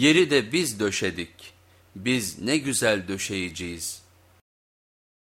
Yeri de biz döşedik, biz ne güzel döşeyiciyiz.''